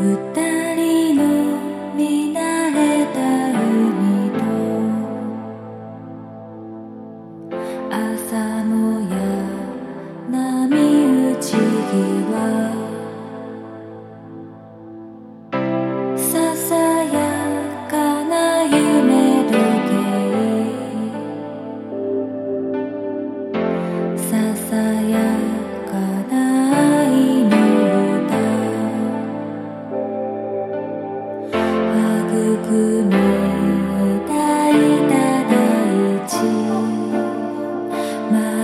歌 my